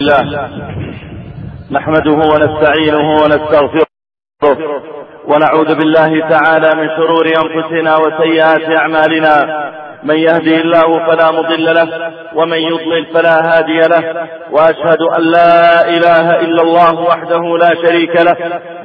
الله. نحمده ونستعينه ونستغفره ونعوذ بالله تعالى من شرور أنفسنا وسيئات أعمالنا. من يهدي الله فلا مضل له ومن يضلل فلا هادي له. وأشهد أن لا إله إلا الله وحده لا شريك له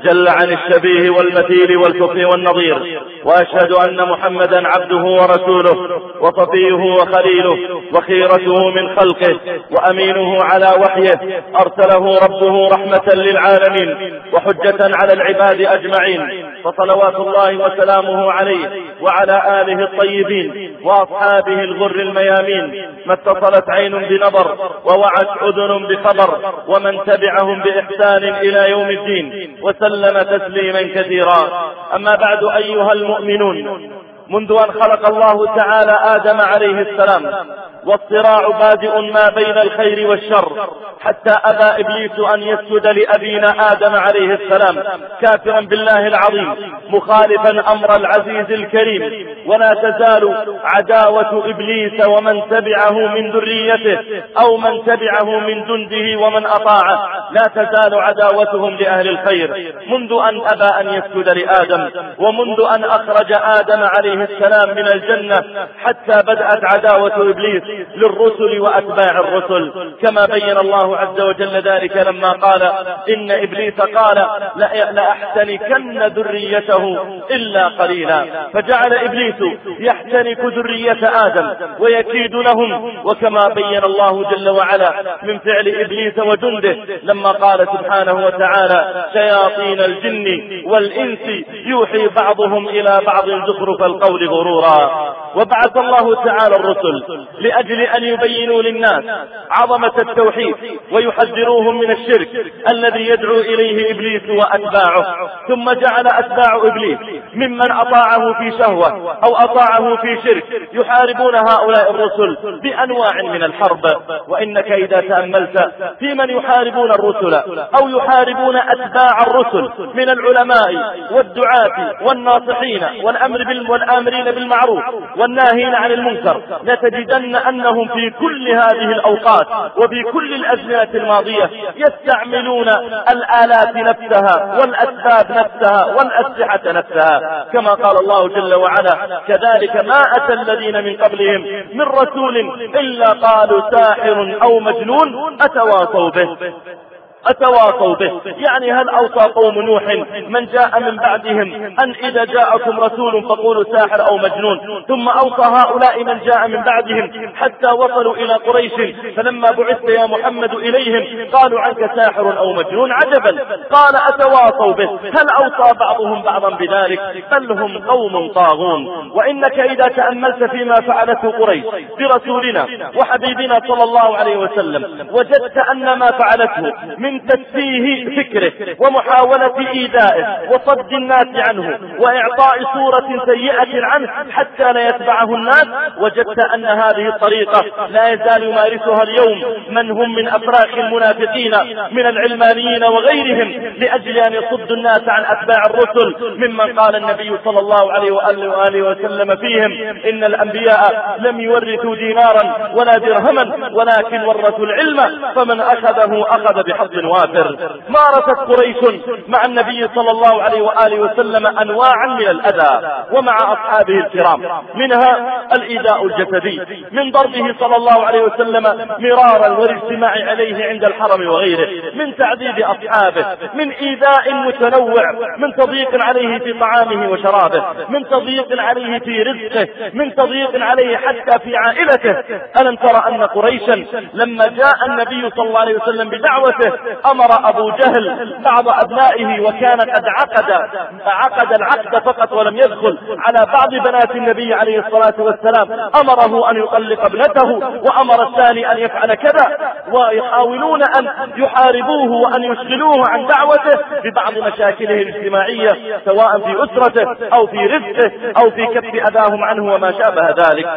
جل عن الشبيه والمثيل والكفر والنظير. وأشهد أن محمدا عبده ورسوله وصفيه وخليله وخيرته من خلقه وأمينه على وحيه. أرسله ربه رحمة للعالمين وحجة على العباد أجمعين. فصلوات الله وسلامه عليه وعلى آله الطيبين وأصحابه الغر الميامين ما اتصلت عين بنظر ووعت أذن بخبر ومن تبعهم بإحسان إلى يوم الدين وسلم تسليما كثيرا. أما بعد أيها المؤمنون منذ أن خلق الله تعالى آدم عليه السلام والصراع بادئ ما بين الخير والشر حتى أبى إبليس أن يسجد لأبينا آدم عليه السلام كافرا بالله العظيم مخالفا أمر العزيز الكريم. ولا تزال عداوة إبليس ومن تبعه من ذريته أو من تبعه من جنده ومن أطاعه. لا تزال عداوتهم لأهل الخير. منذ أن أبى أن يسجد لآدم ومنذ أن أخرج آدم عليه السلام من الجنة حتى بدأت عداوة إبليس للرسل وأتباع الرسل. كما بين الله عز وجل ذلك لما قال إن إبليس قال لاحتنكن ذريته إلا قليلا. فجعل إبليس يحتنك ذرية آدم ويكيد لهم. وكما بين الله جل وعلا من فعل إبليس وجنده لما قال سبحانه وتعالى شياطين الجن والإنس يوحي بعضهم إلى بعض زخرف القول غرورا. وبعث الله تعالى الرسل لأجل أن يبينوا للناس عظمة التوحيد ويحذروهم من الشرك الذي يدعو إليه إبليس وأتباعه. ثم جعل أتباع إبليس ممن أطاعه في شهوة أو أطاعه في شرك يحاربون هؤلاء الرسل بأنواع من الحرب. وانك اذا تأملت في من يحاربون الرسل أو يحاربون أتباع الرسل من العلماء والدعاة والناصحين والأمر والامرين بالمعروف والناهين عن المنكر لتجدن أنهم في كل هذه الأوقات وفي كل الأزمنة الماضية يستعملون الآلات نفسها والأسباب نفسها والأسلحة نفسها. كما قال الله جل وعلا كذلك ما أتى الذين من قبلهم من رسول إلا قالوا ساحر أو مجنون أتواصوا به. أتواصوا به. يعني هل أوصى قوم نوح من جاء من بعدهم أن إذا جاءكم رسول فقولوا ساحر أو مجنون ثم أوصى هؤلاء من جاء من بعدهم حتى وصلوا إلى قريش فلما بعثت يا محمد إليهم قالوا عنك ساحر أو مجنون عجبا. قال أتواصوا به. هل أوصى بعضهم بعضا بذلك؟ بل هم قوم طاغون. وإنك إذا تأملت فيما فعلته قريش برسولنا وحبيبنا صلى الله عليه وسلم وجدت أن ما فعلته من من تسفيه فكره ومحاولة إيذائه وصد الناس عنه وإعطاء صورة سيئة عنه حتى لا يتبعه الناس وجدت أن هذه الطريقة لا يزال يمارسها اليوم. من هم من أفراخ المنافقين من العلمانيين وغيرهم لأجل أن يصدوا الناس عن أتباع الرسل؟ ممن قال النبي صلى الله عليه وآله, وآله وسلم فيهم إن الأنبياء لم يورثوا دينارا ولا درهما ولكن ورثوا العلم فمن أخذه أخذ بحظ وافر. مارست قريش مع النبي صلى الله عليه وآله وسلم أنواعا من الأذى ومع أصحابه الكرام. منها الإيذاء الجسدي. من ضربه صلى الله عليه وسلم مرارا والاجتماع عليه عند الحرم وغيره. من تعذيب أصحابه. من إيذاء متنوع. من تضييق عليه في طعامه وشرابه. من تضييق عليه في رزقه. من تضييق عليه حتى في عائلته. ألم ترى أن قريشا لما جاء النبي صلى الله عليه وسلم بدعوته أمر أبو جهل بعض أبنائه وكان قد عقد عقد العقد فقط ولم يدخل. على بعض بنات النبي عليه الصلاة والسلام أمره أن يطلق ابنته وأمر الثاني أن يفعل كذا. ويحاولون أن يحاربوه وأن يشغلوه عن دعوته ببعض مشاكله الاجتماعية سواء في أسرته أو في رزقه أو في كف أذاهم عنه وما شابه ذلك.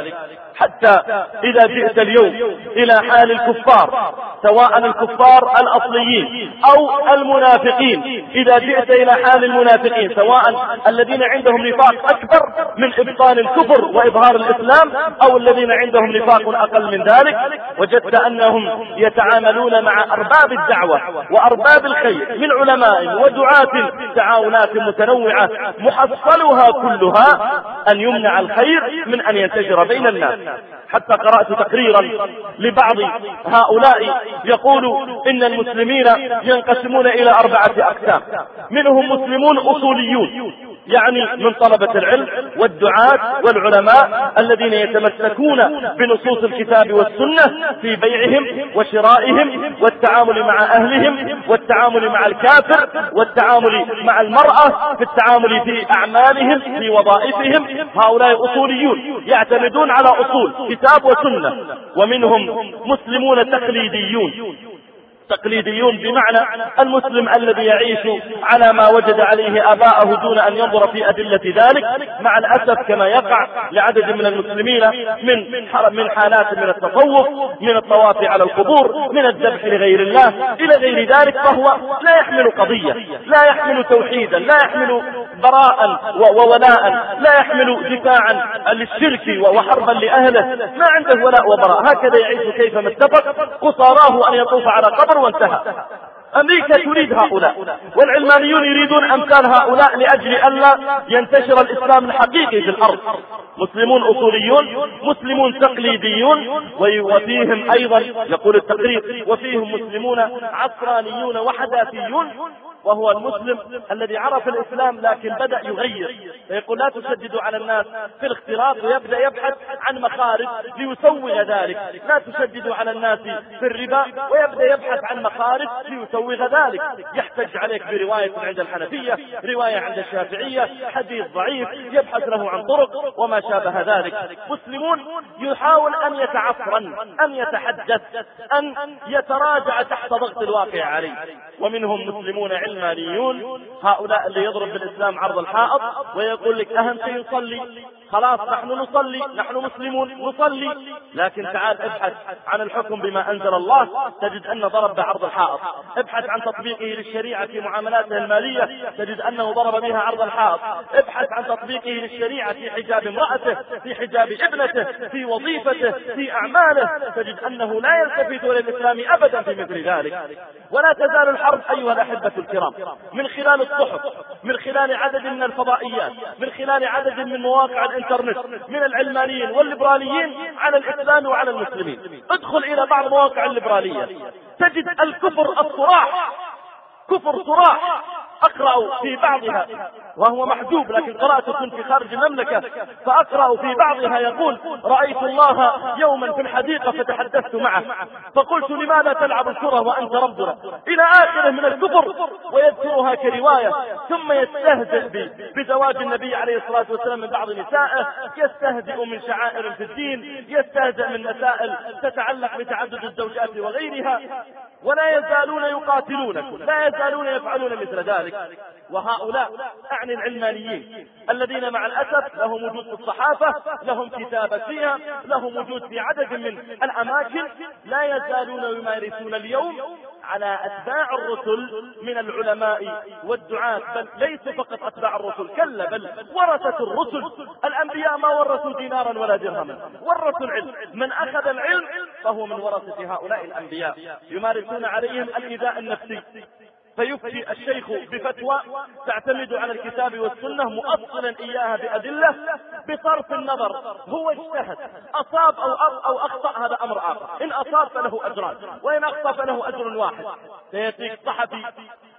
حتى إذا جئت اليوم إلى حال الكفار سواء الكفار الأصليين أو المنافقين. إذا جئت إلى حال المنافقين سواء الذين عندهم نفاق أكبر من إبطال الكفر وإظهار الإسلام أو الذين عندهم نفاق أقل من ذلك وجدت أنهم يتعاملون مع أرباب الدعوة وأرباب الخير من علماء ودعاة تعاونات متنوعة محصلها كلها أن يمنع الخير من أن ينتشر بين الناس. حتى قرأت تقريرا لبعض هؤلاء يقول إن المسلمين ينقسمون إلى أربعة أقسام. منهم مسلمون أصوليون. يعني من طلبة العلم والدعاة والعلماء الذين يتمسكون بنصوص الكتاب والسنة في بيعهم وشرائهم والتعامل مع أهلهم والتعامل مع الكافر والتعامل مع المرأة في التعامل في أعمالهم في وظائفهم. هؤلاء أصوليون يعتمدون على أصول كتاب وسنة ومنهم مسلمون تقليديون. تقليديون بمعنى المسلم الذي يعيش على ما وجد عليه آباءه دون أن ينظر في أدلة ذلك مع الأسف كما يقع لعدد من المسلمين من من حالات من التصوف من الطواف على القبور من الذبح لغير الله إلى غير ذلك فهو لا يحمل قضية لا يحمل توحيدا لا يحمل براء وولاء لا يحمل دفاعا للشرك وحربا لأهله ما عنده ولاء وبراء. هكذا يعيش كيفما اتفق قصاراه أن يطوف على قبر الأمر وانتهى. أمريكا تريد هؤلاء والعلمانيون يريدون أمثال هؤلاء لأجل ألا ينتشر الإسلام الحقيقي في الأرض. مسلمون أصوليون مسلمون تقليديون وفيهم أيضا يقول التقرير وفيهم مسلمون عصرانيون وحداثيون. وهو المسلم الذي عرف الإسلام لكن بدأ يغير. فيقول لا تشددوا على الناس في الاختلاط ويبدأ يبحث عن مخارج ليسوغ ذلك. لا تشددوا على الناس في الربا ويبدأ يبحث عن مخارج ليسوغ ذلك. يحتج عليك برواية عند الحنفية رواية عند الشافعية حديث ضعيف يبحث له عن طرق وما شابه ذلك. مسلمون يحاول أن يتعفرن أن يتحدث أن يتراجع تحت ضغط الواقع عليه. ومنهم مسلمون علمانيون هؤلاء اللي يضرب بالإسلام عرض الحائط ويقول لك أهم شيء نصلي. خلاص نحن نصلي نحن مسلمون نصلي. لكن تعال ابحث عن الحكم بما أنزل الله. تجد أنه ضرب بعرض الحائط. ابحث عن تطبيقه للشريعة في معاملاته المالية. تجد أنه ضرب بها عرض الحائط. ابحث عن تطبيقه للشريعة في حجاب امرأته في حجاب ابنته في وظيفته في أعماله. تجد أنه لا يلتفت للإسلام أبدا في مثل ذلك. ولا تزال الحرب أيها الأحبة الكرام. من خلال الصحف من خلال عدد من الفضائيات من خلال عدد من مواقع الإنترنت من العلمانيين والليبراليين على الإسلام وعلى المسلمين. ادخل إلى بعض مواقع الليبرالية. تجد الكفر الصراح كفر صراح. اقرا في بعضها. وهو محجوب لكن قرأت كنت في خارج المملكة. فأقرأ في بعضها يقول رأيت الله يوما في الحديقة فتحدثت معه. فقلت لماذا تلعب الكرة وأنت ربنا؟ إلى آخره من الكفر ويذكرها كرواية. ثم يستهزئ بزواج النبي عليه الصلاة والسلام من بعض نسائه يستهزئ من شعائر في الدين يستهزئ من مسائل تتعلق بتعدد الزوجات وغيرها. ولا يزالون يقاتلونكم لا يزالون يفعلون مثل ذلك. وهؤلاء أعني العلمانيين الذين مع الأسف لهم وجود في الصحافة لهم كتابة فيها لهم وجود في عدد من الأماكن لا يزالون يمارسون اليوم على أتباع الرسل من العلماء والدعاة بل ليسوا فقط أتباع الرسل كلا بل ورثة الرسل. الأنبياء ما ورثوا دينارا ولا درهما. ورثوا العلم. من أخذ العلم فهو من ورثة هؤلاء الأنبياء. يمارسون عليهم الإيذاء النفسي. فيفتي الشيخ بفتوى تعتمد على الكتاب والسنة مؤصلا إياها بأدلة بصرف النظر. هو اجتهد أصاب أو أو أخطأ هذا أمر آخر. إن أصاب فله أجران وإن أخطأ فله أجر واحد. سيأتيك صحفي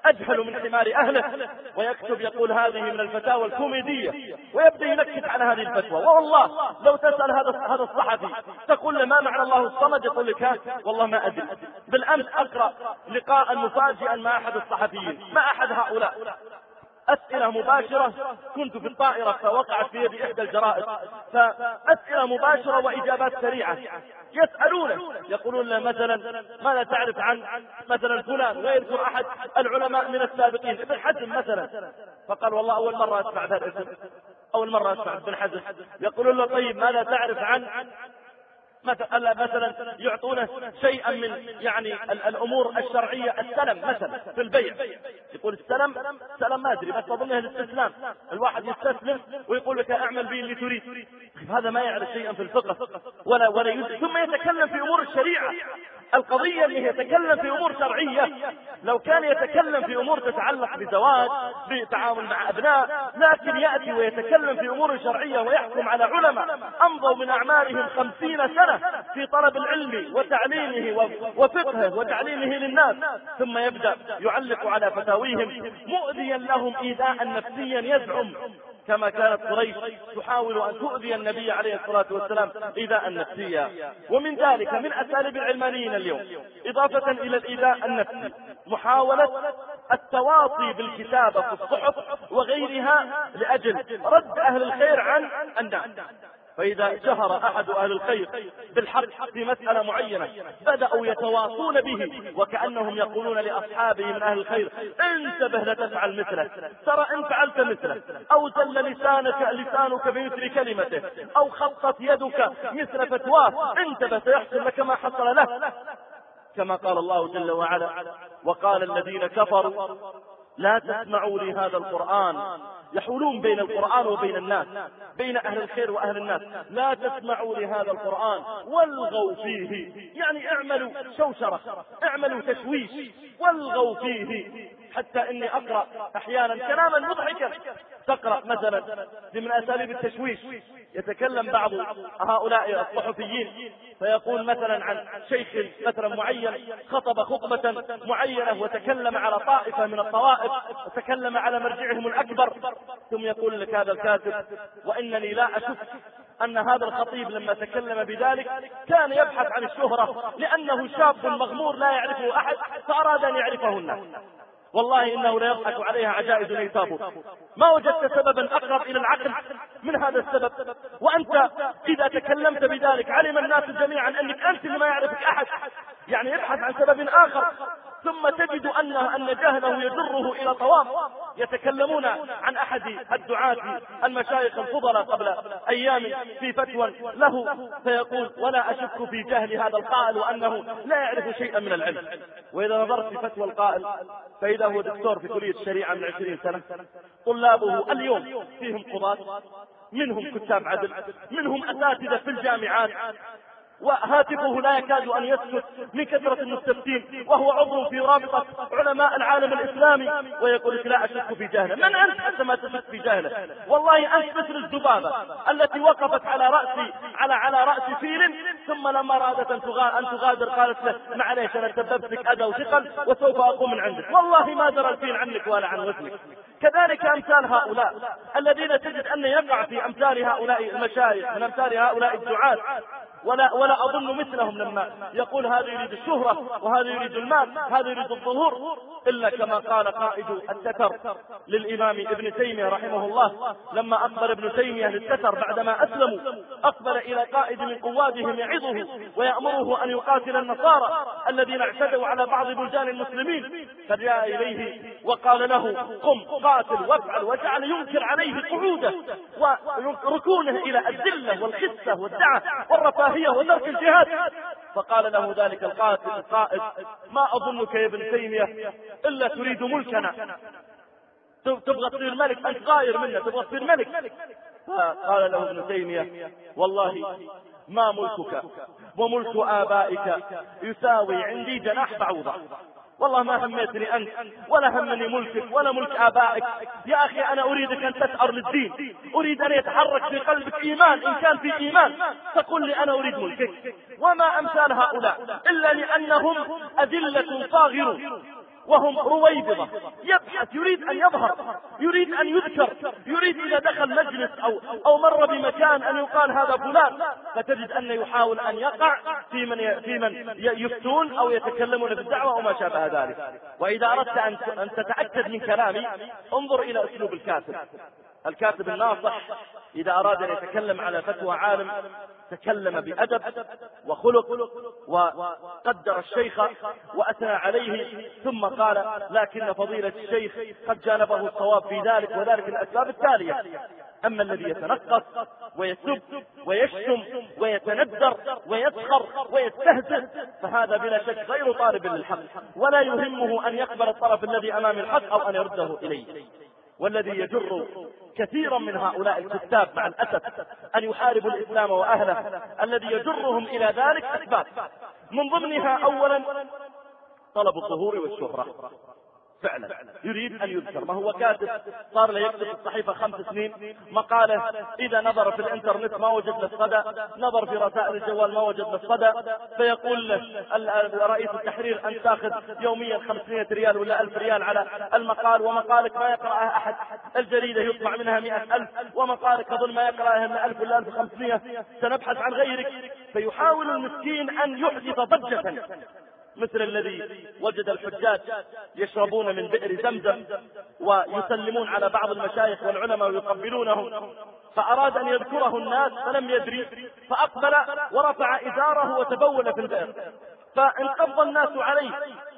أجهل من حمار أهله. ويكتب يقول هذه من الفتاوى الكوميدية. ويبدأ ينكت على هذه الفتوى. والله لو تسأل هذا هذا الصحفي تقول له ما معنى الله الصمد؟ يقول لك والله ما أدري. بالأمس أقرأ لقاء مفاجئا مع أحد الصحفيين ما أحد هؤلاء. أسئلة مباشرة. كنت في الطائرة فوقعت في يدي إحدى الجرائد. فأسئلة مباشرة وإجابات سريعة. يسألونه يقولون مثلا ماذا تعرف عن مثلا فلان ويذكر أحد العلماء من السابقين. ابن حزم مثلا. فقال والله أول مرة أسمع هذا الاسم. أول مرة أسمع ابن حزم. يقولون له طيب ماذا تعرف عن مثلا مثلا يعطونه شيئا من يعني الأمور الشرعية السلم مثلا في البيع. يقول السلم سلم ما أدري بس اظنه الاستسلام الواحد يستسلم ويقول لك أعمل به اللي تريد. هذا ما يعرف شيئا في الفقه ولا ولا. ثم يتكلم في أمور الشريعة. القضية انه يتكلم في أمور شرعية لو كان يتكلم في أمور تتعلق بزواج بتعامل مع أبناء لكن يأتي ويتكلم في أمور شرعية ويحكم على علماء أمضوا من أعمارهم خمسين سنة في طلب العلم وتعليمه وفقهه وتعليمه للناس ثم يبدأ يعلق على فتاويهم مؤذيا لهم إيذاء نفسيا يزعم. كما كانت قريش تحاول أن تؤذي النبي عليه الصلاة والسلام إيذاء نفسيا ومن ذلك من أساليب العلمانيين اليوم. إضافة إلى الإيذاء النفسي. محاولة التواصي بالكتابة في الصحف وغيرها لأجل رد أهل الخير عن الناس. فإذا شهر أحد أهل الخير بالحق في مسألة معينة بدأوا يتواصون به وكأنهم يقولون لأصحابه من أهل الخير انتبه لا تفعل مثله ترى إن فعلت مثله أو زل لسانك لسانك بمثل كلمته أو خطت يدك مثل فتواه انتبه سيحصل لك ما حصل له. كما قال الله جل وعلا وقال الذين كفروا لا تسمعوا لهذا القرآن يحولون بين القرآن وبين الناس بين أهل الخير وأهل الناس. لا تسمعوا لهذا القرآن والغوا فيه. يعني اعملوا شوشرة اعملوا تشويش والغوا فيه. حتى إني أقرأ أحيانا كلاما مضحكا. تقرأ مثلا من أساليب التشويش. يتكلم بعض هؤلاء الصحفيين. فيقول مثلا عن شيخ مثلا معين خطب خطبة معينة وتكلم على طائفة من الطوائف وتكلم على مرجعهم الأكبر. ثم يقول لك هذا الكاتب وإنني لا أشك أن هذا الخطيب لما تكلم بذلك كان يبحث عن الشهرة لأنه شاب مغمور لا يعرفه أحد فأراد أن يعرفه الناس والله إنه ليضحك عليها عجائز الايتاب ما وجدت سببا أقرب إلى العقل من هذا السبب. وأنت إذا تكلمت بذلك علم الناس جميعا أنك أنت اللي ما يعرفك أحد. يعني ابحث عن سبب آخر. ثم تجد ان أن جهله يجره إلى طواف. يتكلمون عن أحد الدعاة المشايخ الفضلاء قبل أيام في فتوى له. فيقول ولا أشك في جهل هذا القائل وأنه لا يعرف شيئا من العلم. وإذا نظرت في فتوى القائل فإذا هو دكتور في كلية الشريعة من عشرين سنة طلابه اليوم فيهم قضاة منهم كتاب عدل منهم أساتذة في الجامعات وهاتفه لا يكاد أن يسكت من كثرة المستفتين وهو عضو في رابطة علماء العالم الإسلامي ويقول لك لا أشك في جهله. من أنت حتى ما تشك في جهله؟ والله أنت مثل الذبابة التي وقفت على رأس على على رأس فيل ثم لما أرادت أن تغادر قالت له معليش أنا سببت أذى وثقل وسوف أقوم من عندك. والله ما درى الفيل عنك ولا عن وزنك. كذلك أمثال هؤلاء الذين تجد أن يقع في أمثال هؤلاء المشايخ من أمثال هؤلاء الدعاة ولا ولا أظن مثلهم لما يقول هذا يريد الشهرة وهذا يريد المال هذا يريد الظهور إلا كما قال قائد التتر للإمام ابن تيمية رحمه الله لما اقبل ابن تيمية للتتر بعدما أسلموا أقبل إلى قائد من قوادهم يعظه ويأمره أن يقاتل النصارى الذين اعتدوا على بعض بلدان المسلمين فجاء إليه وقال له قم قاتل وافعل وجعل ينكر عليه قعوده وركونه إلى الذلة والخسة والدعة والرفاهية الكراهية وترك الجهاد. فقال له ذلك القائد القائد ما أظنك يا ابن تيمية إلا تريد ملكنا. تبغى تصير ملك؟ أنت غاير منا تبغى تصير ملك. فقال له ابن تيمية والله ما ملكك وملك آبائك يساوي عندي جناح بعوضة. والله ما هميتني أنت ولا همني ملكك ولا ملك آبائك. يا أخي أنا أريدك أن تسأر للدين. أريد أن يتحرك في قلبك إيمان إن كان في إيمان. تقول لي أنا أريد ملكك. وما أمثال هؤلاء إلا لأنهم أذلة صاغرون وهم رويبضة. يبحث يريد أن يظهر يريد أن يذكر يريد إذا دخل مجلس أو أو مر بمكان أن يقال هذا فلان. فتجد أن يحاول أن يقع في من في من يفتون أو يتكلمون في الدعوة أو ما شابه ذلك. وإذا أردت أن تتأكد من كلامي انظر إلى أسلوب الكاتب. الكاتب الناصح إذا أراد أن يتكلم على فتوى عالم تكلم بأدب وخلق وقدر الشيخ وأثنى عليه ثم قال لكن فضيلة الشيخ قد جانبه الصواب في ذلك وذلك الأسباب التالية. أما الذي يتنقص ويسب ويشتم ويتندر ويسخر ويستهزئ فهذا بلا شك غير طالب للحق ولا يهمه أن يقبل الطرف الذي أمام الحق أو أن يرده إليه. والذي يجر كثيرا من هؤلاء الكتاب مع الأسف أن يحاربوا الإسلام وأهله. الذي يجرهم إلى ذلك أسباب من ضمنها أولا طلب الظهور والشهرة. فعلا. يريد أن يذكر. ما هو كاتب؟ صار له يكتب الصحيفة خمس سنين. مقالة إذا نظر في الإنترنت ما وجد له صدى نظر في رسائل الجوال ما وجد له صدى فيقول له رئيس التحرير أن تأخذ يوميا 500 ريال ولا 1000 ريال على المقال ومقالك ما يقرأها أحد. الجريدة يطبع منها 100000 ومقالك أظن ما يقرأها إلا 1000 ولا 1500 سنبحث عن غيرك. فيحاول المسكين أن يحدث ضجة. مثل الذي وجد الحجاج يشربون من بئر زمزم ويسلمون على بعض المشايخ والعلماء ويقبلونهم. فأراد أن يذكره الناس فلم يدري فأقبل ورفع إزاره وتبول في البئر. فانقض الناس عليه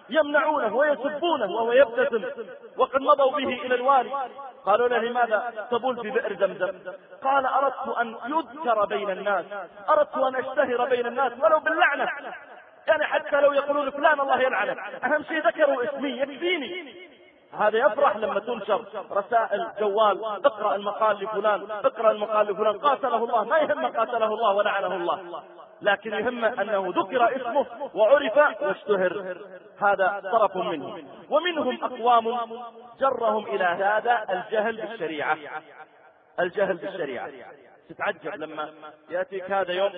يمنعونه ويسبونه وهو يبتسم. وقد مضوا به إلى الوالي قالوا له لماذا تبول في بئر زمزم؟ قال أردت أن يذكر بين الناس أردت أن أشتهر بين الناس ولو باللعنة. يعني حتى لو يقولون فلان الله يلعنه. أهم شيء ذكروا اسمي يكفيني. هذا يفرح لما تنشر رسائل جوال اقرأ المقال لفلان اقرأ المقال لفلان. قاتله الله ما يهم قاتله الله ولعنه الله. لكن يهم أنه ذكر اسمه وعرف واشتهر. هذا طرف منهم ومنهم أقوام جرهم إلى هذا الجهل بالشريعة. الجهل بالشريعة. تتعجب لما يأتيك هذا يوم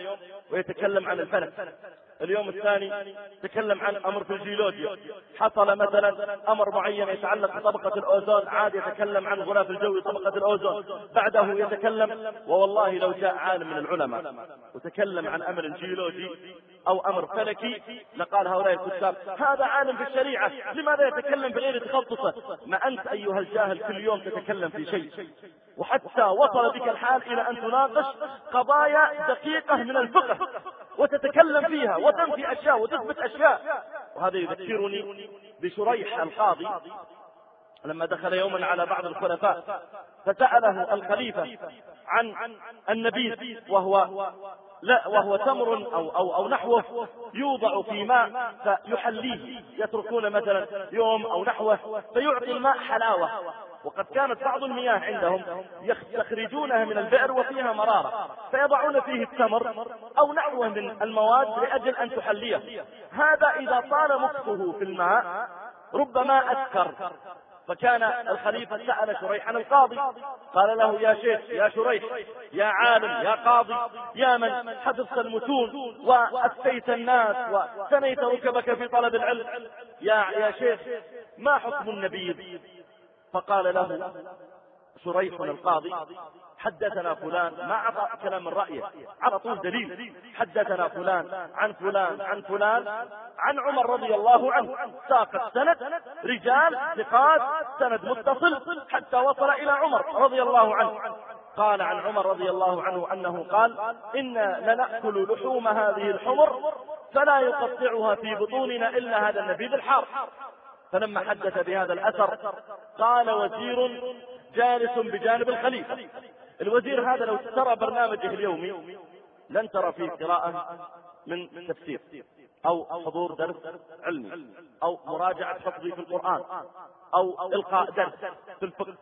ويتكلم عن الفلك. اليوم الثاني تكلم عن أمر في الجيولوجيا. حصل مثلا أمر معين يتعلق بطبقة الأوزون. عاد يتكلم عن الغلاف الجوي طبقة الأوزون. بعده يتكلم ووالله لو جاء عالم من العلماء وتكلم عن أمر جيولوجي أو أمر فلكي لقال هؤلاء الكتاب هذا عالم في الشريعة. لماذا يتكلم بغير تخصصه؟ ما أنت أيها الجاهل كل يوم تتكلم في شيء. وحتى وصل بك الحال إلى أن تناقش قضايا دقيقة من الفقه. وتتكلم فيها وتنفي أشياء وتثبت أشياء. وهذا يذكرني بشريح القاضي. لما دخل يوما على بعض الخلفاء فسأله الخليفة عن النبيذ وهو لا وهو تمر أو, أو, أو نحوه يوضع في ماء فيحليه. يتركون مثلا يوم أو نحوه فيعطي الماء حلاوة. وقد كانت بعض المياه عندهم يستخرجونها من البئر وفيها مرارة فيضعون فيه التمر أو نحوه من المواد لأجل أن تحليه. هذا إذا طال مكثه في الماء ربما أسكر. فكان الخليفة سأل شريحا القاضي قال له يا شيخ يا شريح يا عالم يا قاضي يا من؟ حفظت المتون وأفتيت الناس وثنيت ركبك في طلب العلم. يا يا شيخ ما حكم النبي فقال له شريح القاضي حدثنا فلان ما أعطى كلام من رأيه على طول دليل حدثنا فلان عن فلان عن فلان عن عمر رضي الله عنه ساق السند رجال ثقات سند متصل حتى وصل إلى عمر رضي الله عنه. قال عن عمر رضي الله عنه أنه قال إنا لنأكل لحوم هذه الحمر فلا يقطعها في بطوننا إلا هذا النبيذ الحار فلما حدث بهذا الأثر قال وزير جالس بجانب الخليفة الوزير هذا لو ترى برنامجه اليومي لن ترى فيه قراءة من تفسير أو حضور درس علمي أو مراجعة حفظي في القرآن أو إلقاء درس في الفقه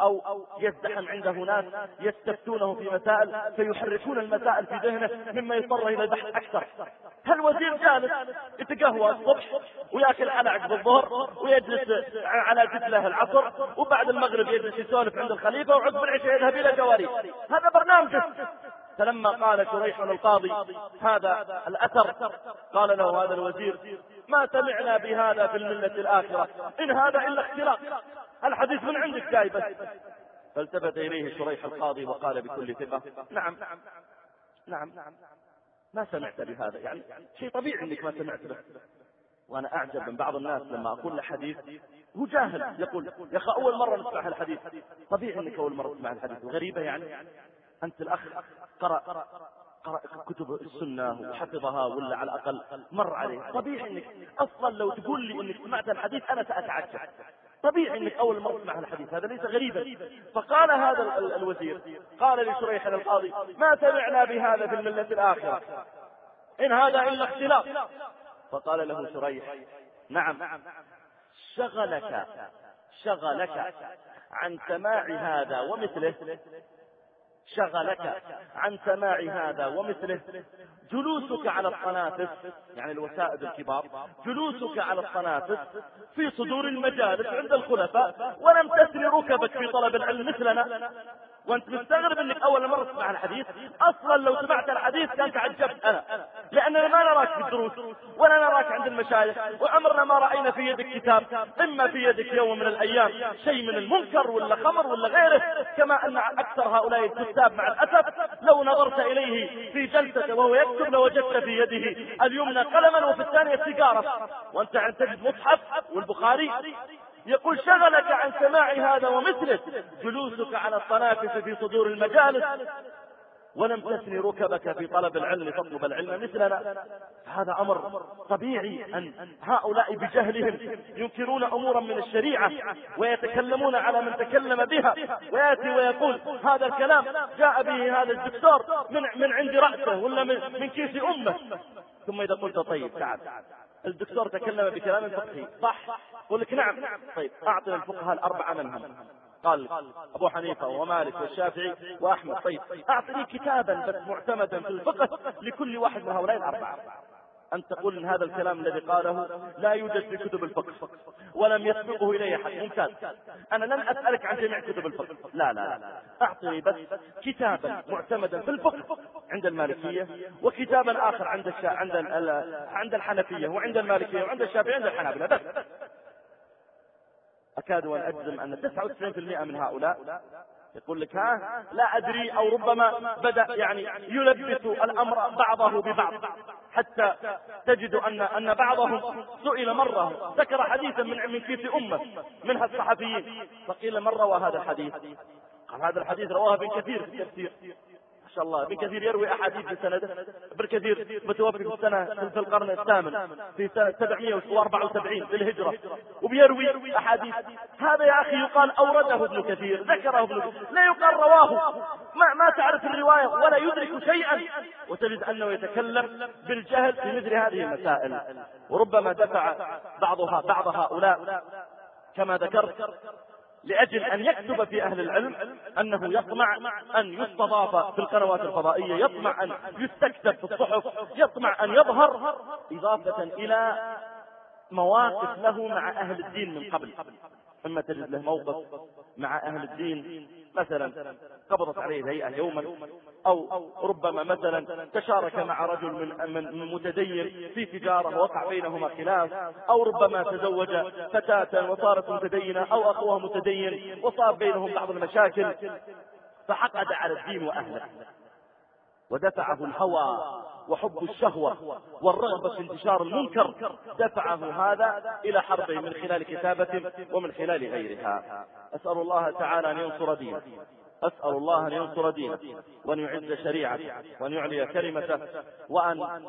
أو يزدحم عنده ناس يستفتونه في مسائل فيحركون المسائل في ذهنه مما يضطر إلى البحث أكثر. هالوزير جالس يتقهوى الصبح وياكل على عقب الظهر ويجلس على جدله العصر وبعد المغرب يجلس يسولف عند الخليفة وعقب العشاء يذهب إلى جواريه. هذا برنامجه فلما قال شريح القاضي هذا الأثر؟ قال له هذا الوزير ما سمعنا بهذا في الملة الآخرة إن هذا إلا اختلاق. الحديث من عندك جاي بس. فالتفت إليه شريح القاضي وقال بكل ثقة نعم نعم. ما سمعت بهذا يعني شيء طبيعي إنك ما سمعت به. وأنا أعجب من بعض الناس لما أقول له حديث هو جاهل يقول يا أخي أول مرة نسمع الحديث. طبيعي إنك أول مرة تسمع الحديث. غريبة يعني. أنت الأخ قرأ قرأ كتب السنة وحفظها ولا على الأقل مر عليه. طبيعي أنك أصلا لو تقول لي أنك سمعت الحديث أنا سأتعجب. طبيعي إنك أول مرة تسمع الحديث. هذا ليس غريبا. فقال هذا الوزير قال لشريح القاضي ما سمعنا بهذا في الملة الآخرة. ان هذا الا اختلاف فقال له شريح نعم شغلك شغلك عن سماع هذا ومثله شغلك عن سماع هذا ومثله. جلوسك على الصنافس يعني الوسائد الكبار جلوسك على الصنافس في صدور المجالس عند الخلفاء ولم تسر ركبك في طلب العلم مثلنا. وانت مستغرب انك اول مرة تسمع الحديث؟ أصلا لو سمعت الحديث كان تعجبت أنا. لاننا ما نراك في الدروس ولا نراك عند المشايخ وعمرنا ما رأينا في يدك كتاب إما في يدك يوم من الأيام شيء من المنكر ولا خمر ولا غيره كما أن أكثر هؤلاء الكتاب مع الأسف لو نظرت إليه في جلسة وهو يكتب لوجدت في يده اليمنى قلما وفي الثانية سيجارة. وأنت تجد مصحف والبخاري؟ يقول شغلك عن سماع هذا ومثله. جلوسك على الطنافس في صدور المجالس. ولم تثني ركبك في طلب العلم تطلب العلم مثلنا. هذا أمر طبيعي أن هؤلاء بجهلهم ينكرون أمورا من الشريعة ويتكلمون على من تكلم بها. ويأتي ويقول هذا الكلام جاء به هذا الدكتور من, من عند رأسه ولا من, من كيس أمه. ثم إذا قلت طيب تعال. الدكتور تكلم بكلام فقهي. صح. قل لك نعم. طيب أعطنا الفقهاء الأربعة منهم قال أبو حنيفة ومالك والشافعي وأحمد. طيب أعطني كتابا بس معتمدا في الفقه لكل واحد من هؤلاء الأربعة. أن تقول إن هذا الكلام الذي قاله لا يوجد في كتب الفقه ولم يسبقه إلي أحد. ممتاز. أنا لن أسألك عن جميع كتب الفقه. لا لا لا أعطني بس كتابا معتمدا في الفقه عند المالكية وكتابا آخر عند الشا... عند عند الحنفية وعند المالكية وعند الشافعية وعند الحنابلة. بس. أكاد وأن أجزم أن 99% من هؤلاء يقول لك ها لا أدري أو ربما بدأ يعني يلبس الأمر بعضه ببعض. حتى تجد أن أن بعضهم سئل مرة ذكر حديثا من من كيس أمة منها الصحفيين. فقيل من روى هذا الحديث؟ قال هذا الحديث رواه ابن كثير في التفسير. شاء الله ابن كثير يروي أحاديث في سنده ابن كثير متوفي في السنة في القرن الثامن في سنة 774 للهجرة. وبيروي أحاديث. هذا يا أخي يقال أورده ابن كثير ذكره ابن كثير. لا يقال رواه. ما ما تعرف الرواية ولا يدرك شيئا. وتجد أنه يتكلم بالجهل في مثل هذه المسائل. وربما دفع بعضها بعض هؤلاء كما ذكرت. لأجل أن يكتب في أهل العلم أنه يطمع أن يستضاف في القنوات الفضائية يطمع أن يستكتب في الصحف يطمع أن يظهر إضافة إلى مواقف له مع أهل الدين من قبل. ثم تجد له موقف مع أهل الدين مثلا قبضت عليه الهيئة يوما أو ربما مثلا تشارك مع رجل من, متدين في تجارة وقع بينهما خلاف أو ربما تزوج فتاة وصارت متدينة أو أخوها متدين وصار بينهم بعض المشاكل فحقد على الدين وأهله. ودفعه الهوى وحب الشهوة والرغبة في انتشار المنكر. دفعه هذا إلى حربه من خلال كتابة ومن خلال غيرها. أسأل الله تعالى أن ينصر دينه. أسأل الله أن ينصر دينه. وأن يعز شريعته. وأن يعلي كلمته. وأن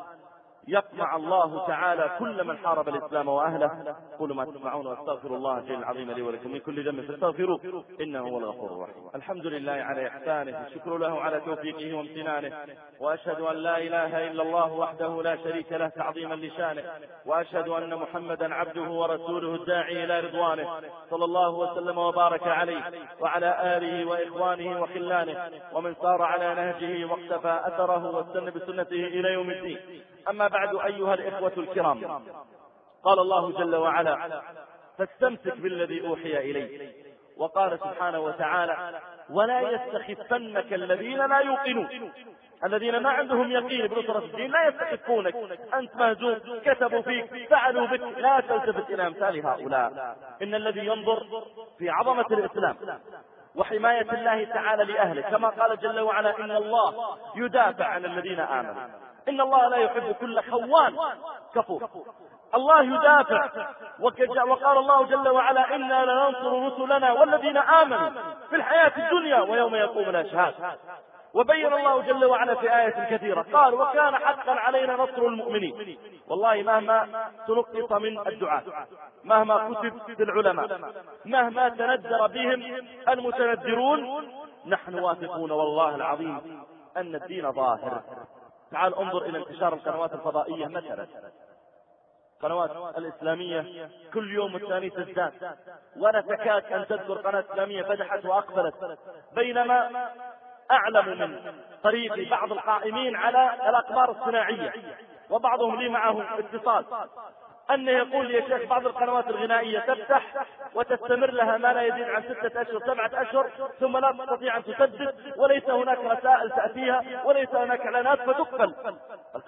يقمع الله تعالى كل من حارب الإسلام وأهله. قولوا ما تسمعون واستغفر الله الجليل العظيم لي ولكم من كل ذنب فاستغفروه إنه هو الغفور الرحيم. الحمد لله على إحسانه الشكر له على توفيقه وامتنانه وأشهد أن لا إله إلا الله وحده لا شريك له تعظيما لشانه وأشهد أن محمدا عبده ورسوله الداعي إلى رضوانه صلى الله وسلم وبارك عليه وعلى آله وإخوانه وخلانه ومن سار على نهجه واقتفى أثره واستنى بسنته إلى يوم الدين. أما بعد أيها الإخوة الكرام قال الله جل وعلا فاستمسك بالذي أوحي إليك. وقال سبحانه وتعالى ولا يستخفنك الذين لا يوقنون. الذين ما عندهم يقين بنصرة الدين لا يستخفونك. أنت مهزوم كتبوا فيك فعلوا بك لا تلتفت إلى أمثال هؤلاء. إن الذي ينظر في عظمة الإسلام وحماية الله تعالى لأهله كما قال جل وعلا إن الله يدافع عن الذين آمنوا. إن الله لا يحب كل خوان. كفور. الله يدافع. وقال الله جل وعلا إنا لننصر رسلنا والذين آمنوا في الحياة الدنيا ويوم يقوم الأشهاد وبين الله جل وعلا في آية كثيرة. قال وكان حقا علينا نصر المؤمنين. والله مهما تنقص من الدعاة مهما كتب بالعلماء مهما تندر بهم المتندرون نحن واثقون والله العظيم أن الدين ظاهر. تعال انظر إلى انتشار القنوات الفضائية مثلا. القنوات الإسلامية كل يوم والثاني تزداد. ولا تكاد أن تذكر قناة إسلامية فتحت وأقبلت. بينما أعلم من طريق بعض القائمين على الأقمار الصناعية. وبعضهم لي معه اتصال. أنه يقول يا شيخ بعض القنوات الغنائية تفتح وتستمر لها ما لا يزيد عن ستة أشهر سبعة أشهر ثم لا تستطيع أن تسدد وليس هناك رسائل تأتيها وليس هناك إعلانات فتقفل.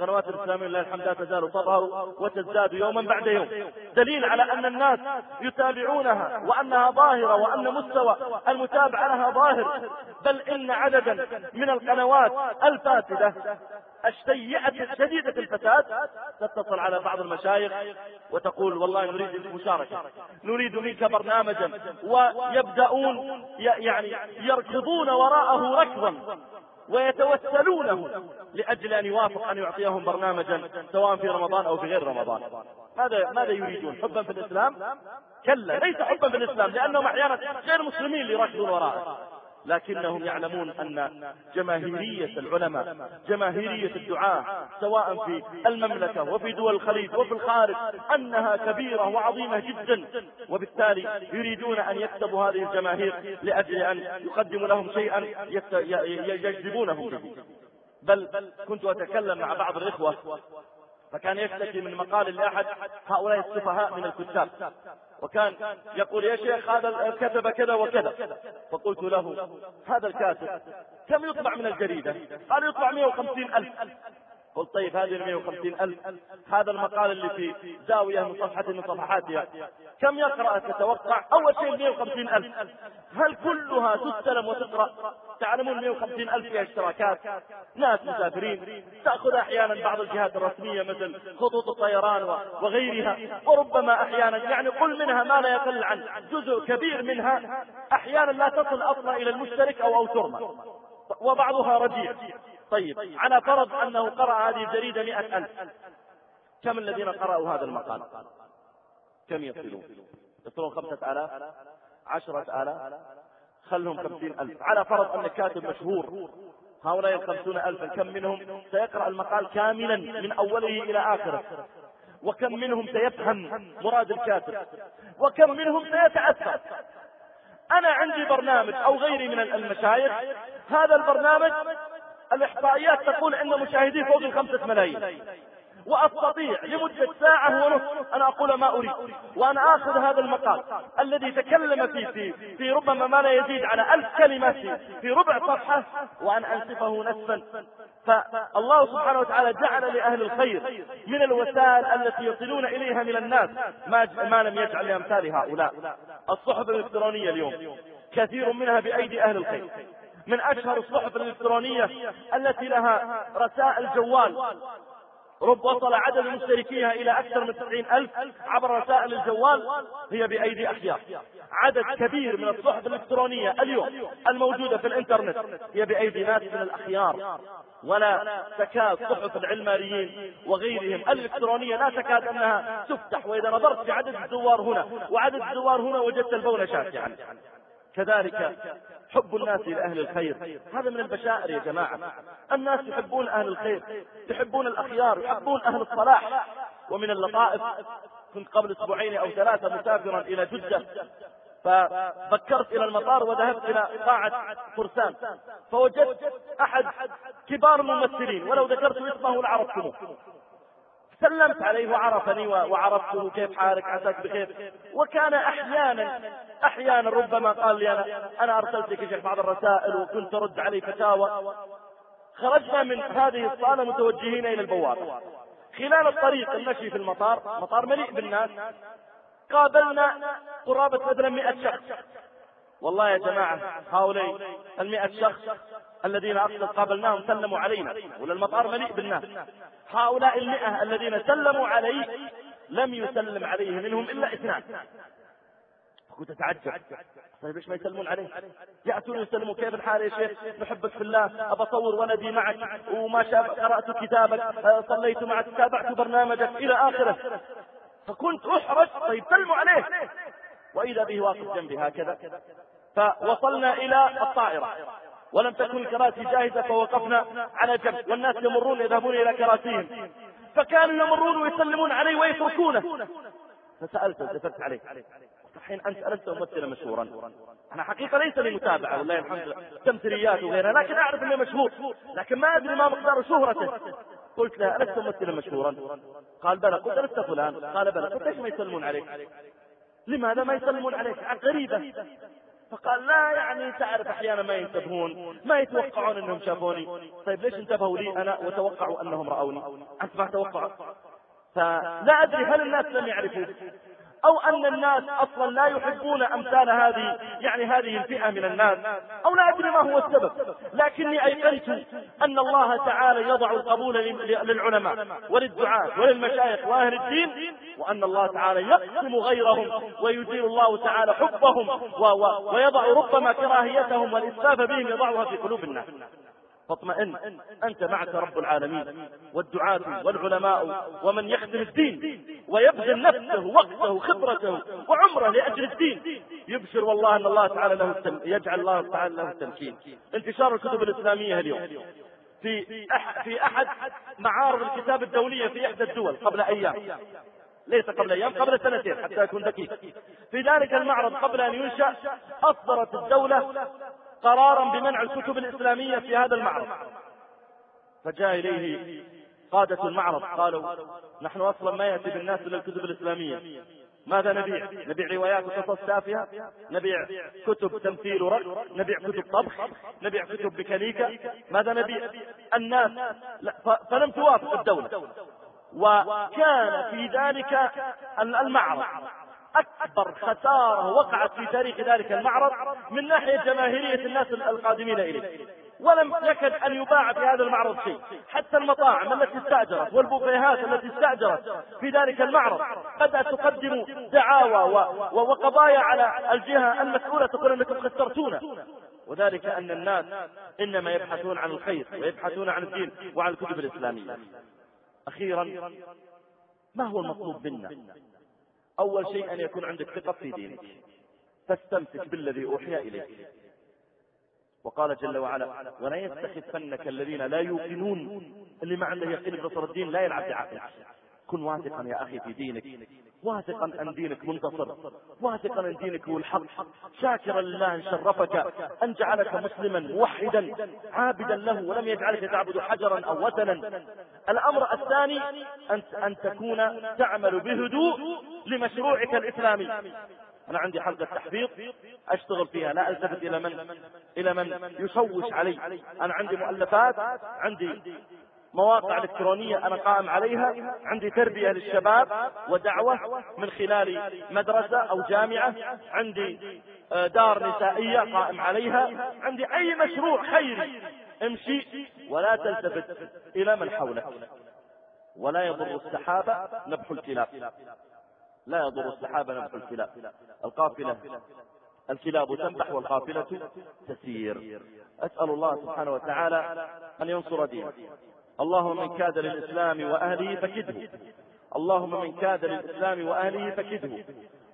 القنوات الإسلامية لله الحمد لا تزال تظهر وتزداد يوما بعد يوم. دليل على أن الناس يتابعونها وأنها ظاهرة وأن مستوى المتابعة لها ظاهر. بل إن عددا من القنوات الفاسدة السيئة شديدة الفساد تتصل على بعض المشايخ وتقول والله نريد المشاركة نريد منك برنامجا. ويبدأون يعني يركضون وراءه ركضا. ويتوسلونه لأجل أن يوافق أن يعطيهم برنامجا سواء في رمضان أو في غير رمضان. ماذا ماذا يريدون؟ حبا في الإسلام؟ كلا ليس حبا في الإسلام لأنهم أحيانا غير مسلمين اللي يركضون وراءه لكنهم يعلمون أن جماهيرية العلماء جماهيرية الدعاة سواء في المملكة وفي دول الخليج وفي الخارج أنها كبيرة وعظيمة جدا. وبالتالي يريدون أن يكسبوا هذه الجماهير لأجل أن يقدموا لهم شيئا يجذبونهم به بل كنت أتكلم مع بعض الإخوة فكان يشتكي من مقال لأحد هؤلاء السفهاء من الكتاب. وكان يقول يا شيخ هذا كتب كذا وكذا. فقلت له هذا الكاتب كم يطبع من الجريدة؟ قال يطبع 150 ألف. قلت طيب هذه ال 150 ألف هذا المقال اللي في زاوية من صفحة من صفحاتها. كم يقرأ تتوقع؟ أول شيء 150 ألف. هل كلها تستلم وتقرأ؟ تعلمون 150 ألف فيها اشتراكات ناس مسافرين تأخذ أحيانا بعض الجهات الرسمية مثل خطوط الطيران وغيرها وربما أحيانا يعني قل منها ما لا يقل عن جزء كبير منها أحيانا لا تصل أصلا إلى المشترك أو أو ترمى وبعضها رديء. طيب على فرض أنه قرأ هذه الجريدة مئة ألف. كم الذين قرأوا هذا المقال؟ كم يصلون؟ يصلون خمسة آلاف عشرة آلاف؟ خلهم خمسين ألف. على فرض أن كاتب مشهور هؤلاء الخمسون ألفا كم منهم سيقرأ المقال كاملا من أوله إلى آخره؟ وكم منهم سيفهم مراد الكاتب؟ وكم منهم سيتأثر؟ أنا عندي برنامج أو غيري من المشايخ هذا البرنامج الإحصائيات تقول أن مشاهديه فوق الخمسة ملايين. وأستطيع لمدة ساعة ونصف أن أقول ما أريد وأنا آخذ هذا المقال الذي تكلم فيه في, في ربما ما لا يزيد على ألف كلمة في ربع صفحة وأن أنسفه نسفا. فالله سبحانه وتعالى جعل لأهل الخير من الوسائل التي يصلون إليها من الناس ما, ما لم يجعل لأمثال هؤلاء. الصحف الإلكترونية اليوم كثير منها بأيدي أهل الخير. من أشهر الصحف الإلكترونية التي لها رسائل جوال. رب وصل عدد مشتركيها إلى أكثر من تسعين ألف عبر رسائل الجوال. هي بأيدي أخيار. عدد كبير من الصحف الإلكترونية اليوم الموجودة في الإنترنت. هي بأيدي ناس من الأخيار. ولا تكاد صحف العلمانيين وغيرهم الإلكترونية لا تكاد أنها تفتح. وإذا نظرت في عدد الزوار هنا وعدد الزوار هنا وجدت البون شاسعا. كذلك حب الناس إلى أهل الخير. هذا من البشائر يا جماعة. الناس يحبون أهل الخير يحبون الأخيار يحبون أهل الصلاح. ومن اللطائف كنت قبل أسبوعين أو ثلاثة مسافرا إلى جدة. ففكرت إلى المطار وذهبت إلى قاعة فرسان. فوجدت أحد كبار الممثلين ولو ذكرت اسمه لعرفتموه. سلمت عليه وعرفني وعرفته كيف حالك عساك بخير. وكان أحيانا أحيانا ربما قال لي أنا أنا أرسلت لك شيخ بعض الرسائل وكنت أرد عليه فتاوى. خرجنا من هذه الصالة متوجهين إلى البوابة. خلال الطريق المشي في المطار مطار مليء بالناس قابلنا قرابة مثلا 100 شخص. والله يا جماعة هؤلاء المئة شخص الذين قابلناهم سلموا علينا. ولا المطار مليء بالناس. هؤلاء المئة الذين سلموا عليه لم يسلم عليه منهم إلا اثنان. كنت أتعجب. طيب ليش ما يسلمون عليه؟ يأتون يسلمون كيف الحال يا شيخ؟ نحبك في الله. أبى أصور ولدي معك. وما شاء قرأت كتابك. صليت معك. تابعت برنامجك إلى آخره. فكنت أحرج. طيب سلموا عليه. وإذا به واقف جنبي هكذا. فوصلنا إلى الطائرة. ولم تكن الكراسي جاهزة فوقفنا على جنب والناس يمرون يذهبون إلى كراسيهم. فكانوا يمرون ويسلمون علي ويتركونه فسألته التفت عليه. الحين أنت ألست ممثلا مشهورا. أنا حقيقة ليس لي متابعة والله الحمد لله. تمثيليات وغيرها لكن أعرف أنه مشهور. لكن ما أدري ما مقدار شهرته. قلت له ألست ممثلا مشهورا؟ قال بلى. قلت ألست فلان؟ قال بلى. قلت ليش ما يسلمون عليك؟ لماذا ما يسلمون عليك؟ غريبة فقال لا يعني تعرف أحيانا ما ينتبهون ما يتوقعون إنهم شافوني. طيب ليش انتبهوا لي أنا وتوقعوا أنهم رأوني؟ انت ما توقعوا فلا أدري هل الناس لم يعرفوا أو أن الناس أصلا لا يحبون أمثال هذه يعني هذه الفئة من الناس أو لا أدري ما هو السبب. لكني أيقنت أن الله تعالى يضع القبول للعلماء وللدعاة وللمشايخ وأهل الدين وأن الله تعالى يقسم غيرهم ويجير الله تعالى حبهم ويضع ربما كراهيتهم والإسفاف بهم يضعها في قلوب الناس. فاطمئن أنت معك رب العالمين والدعاة والعلماء ومن يخدم الدين ويبذل نفسه وقته خبرته وعمره لأجل الدين يبشر والله أن الله تعالى له. يجعل الله تعالى له التمكين انتشار الكتب الإسلامية اليوم في. في أحد معارض الكتاب الدولية في إحدى الدول قبل أيام ليس قبل أيام قبل سنتين حتى أكون دقيق في ذلك المعرض قبل أن ينشأ أصدرت الدولة قرارا بمنع الكتب الإسلامية في هذا المعرض. فجاء إليه قادة المعرض قالوا نحن أصلا ما يأتي بالناس إلا الكتب الإسلامية. ماذا نبيع؟ نبيع روايات وقصص تافهة نبيع كتب تمثيل ورق؟ نبيع كتب طبخ؟ نبيع كتب ميكانيكا ماذا نبيع؟ الناس فلم توافق الدولة. وكان في ذلك المعرض. أكبر خسارة وقعت في تاريخ ذلك المعرض من ناحية جماهيرية الناس القادمين إليه. ولم يكد أن يباع في هذا المعرض شيء. حتى المطاعم التي استأجرت والبوفيهات التي استأجرت في ذلك المعرض بدأت تقدم دعاوى وقضايا على الجهة المسؤولة تقول أنكم خسرتونا. وذلك أن الناس إنما يبحثون عن الخير ويبحثون عن الدين وعن الكتب الإسلامية. أخيرا ما هو المطلوب منا؟ أول شيء أن يكون عندك ثقة في دينك. فاستمسك بالذي أوحي إليك. وقال جل وعلا ولا يستخفنك الذين لا يوقنون اللي ما عنده يقين بنصر الدين لا يلعب بعقلك. كن واثقا يا أخي في دينك. واثقا أن دينك منتصر. واثقا أن دينك هو الحق. شاكرا لله أن شرفك. أن جعلك مسلما موحدا عابدا له. ولم يجعلك تعبد حجرا أو وثنا. الأمر الثاني أن, أن تكون تعمل بهدوء لمشروعك الإسلامي. أنا عندي حلقة تحفيظ. أشتغل فيها. لا ألتفت إلى من؟ إلى من؟ يشوش علي. أنا عندي مؤلفات. عندي مواقع إلكترونية أنا قائم عليها. عندي تربية للشباب ودعوة من خلال مدرسة أو جامعة. عندي آه، دار نسائية قائم عليها. عندي أي مشروع خيري امشي ولا تلتفت إلى من حولك. ولا يضر السحابة نبح الكلاب. لا يضر السحابة نبح الكلاب. القافلة الكلاب تنبح والقافلة تسير. أسأل الله سبحانه وتعالى أن ينصر دينه. اللهم من كاد للإسلام وأهله فكده. اللهم من كاد للإسلام وأهله فكده.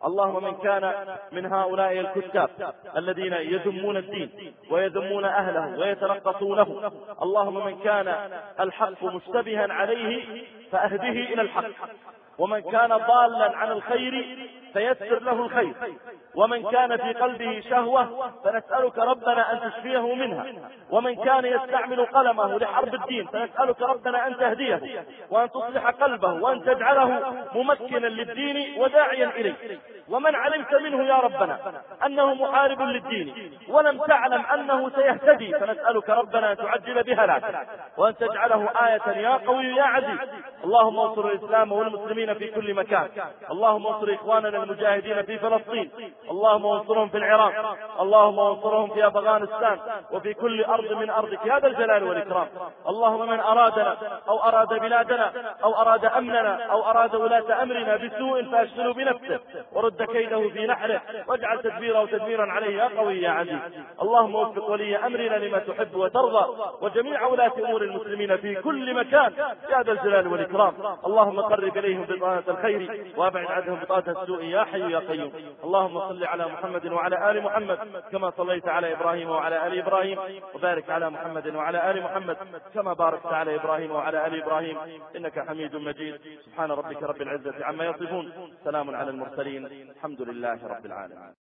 اللهم من كان من هؤلاء الكتاب الذين يذمون الدين ويذمون أهله ويتنقصونه اللهم من كان الحق مشتبها عليه فأهده إلى الحق. ومن كان ضالا عن الخير فيسر له الخير. ومن كان في قلبه شهوة فنسألك ربنا أن تشفيه منها. ومن كان يستعمل قلمه لحرب الدين فنسألك ربنا أن تهديه وأن تصلح قلبه وأن تجعله ممكنا للدين وداعيا إليه. ومن علمت منه يا ربنا أنه محارب للدين. ولم تعلم أنه سيهتدي. فنسألك ربنا أن تعجل بهلاكه وأن تجعله آية يا قوي يا عزيز. اللهم انصر الإسلام والمسلمين في كل مكان. اللهم انصر إخواننا المجاهدين في فلسطين. اللهم انصرهم في العراق. اللهم انصرهم في أفغانستان وفي كل أرض من أرضك. يا ذا الجلال والإكرام. اللهم من أرادنا أو أراد بلادنا أو أراد أمننا أو أراد ولاة أمرنا بسوء فأشغله بنفسه ورد كيده في نحره واجعل تدبيره تدميرا عليه يا قوي يا عزيز. اللهم وفق ولي أمرنا لما تحب وترضى وجميع ولاة أمور المسلمين في كل مكان. يا ذا الجلال والإكرام. اللهم قرب إليهم بطانة الخير وأبعد عنهم بطانة السوء يا حي يا قيوم. اللهم صل على محمد وعلى آل محمد كما صليت على إبراهيم وعلى آل إبراهيم وبارك على محمد وعلى آل محمد كما باركت على إبراهيم وعلى آل إبراهيم. إنك حميد مجيد. سبحان ربك رب العزة عما يصفون. سلام على المرسلين. الحمد لله رب العالمين.